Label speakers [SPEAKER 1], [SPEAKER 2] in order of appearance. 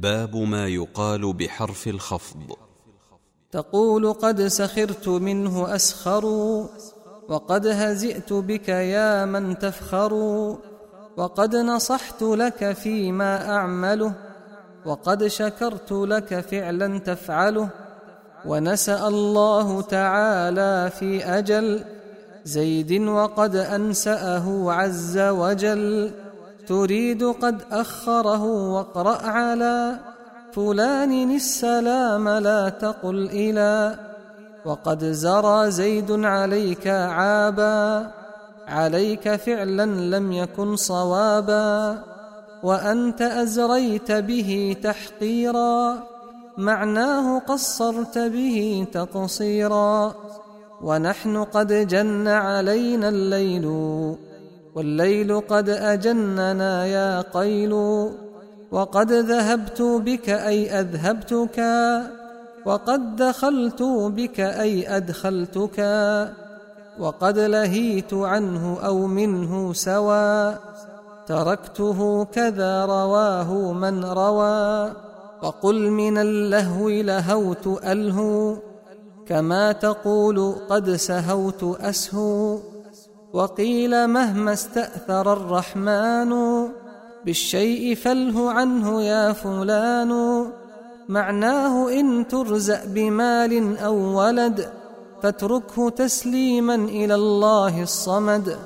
[SPEAKER 1] باب ما يقال بحرف الخفض.
[SPEAKER 2] تقول قد سخرت منه أسخر وقد هزئت بك يا من تفخر وقد نصحت لك فيما أعمله وقد شكرت لك فعلا تفعله ونسأ الله تعالى في أجل زيد وقد أنسأه عز وجل. تريد قد أخره واقرأ على فلان السلام لا تقل إلى وقد زرى زيد عليك عابا عليك فعلا لم يكن صوابا وأنت أزريت به تحقيرا معناه قصرت به تقصيرا ونحن قد جن علينا الليل والليل قد أجننا يا قيل وقد ذهبت بك أي أذهبتك وقد دخلت بك أي أدخلتك وقد لهيت عنه أو منه سوى تركته كذا رواه من روى وقل من اللهو لهوت ألهو كما تقول قد سهوت أسهو. وقيل مهما استأثر الرحمن بالشيء فله عنه يا فلان. معناه إن ترزأ بمال أو ولد فاتركه تسليما إلى الله الصمد.